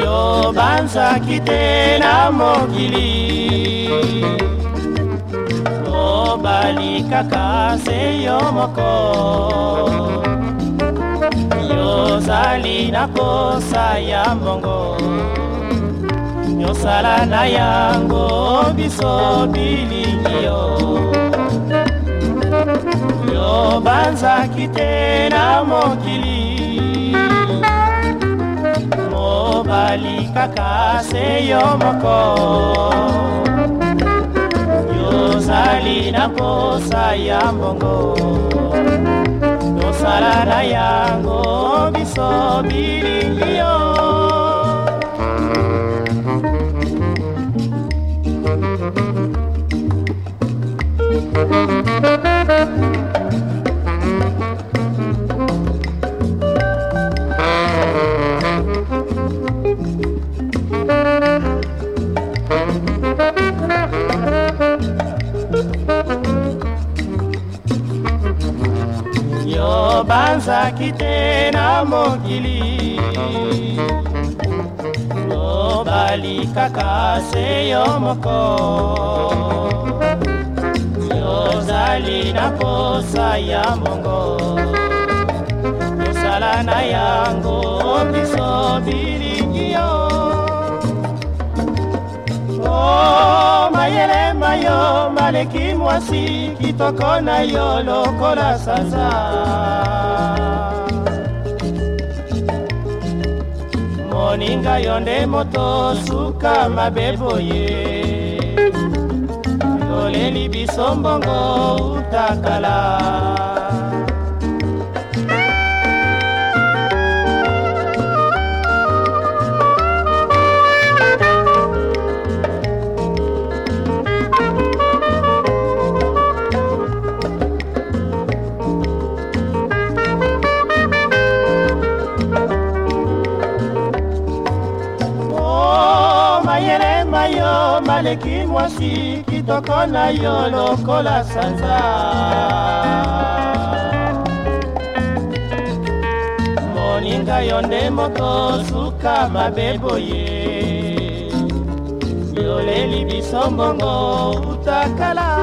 yo banzwaki te na mokili obali kaka se yo moko yozali na kosa ya mbongo yosala na yango biso bilingi yo mobanzaki te na mokili mobali kaka se yo moko tozali na posa ya mbongo tosala na yango biso bilingi yo thank you yo banzaki te na mokili yo balikaka se yo moko yozali na posa ya mongo ezala na yango biso bilingi yo o oh, mayelema yo maleki mwasi kitoko na yo lokola sanza moninga yo nde moto suka mabe boye toleli biso mbongo utakala naleki mwasi kitoko na yo lokola sanza moninga yo nde moko suka mabe boye yoleli biso mbongo utakala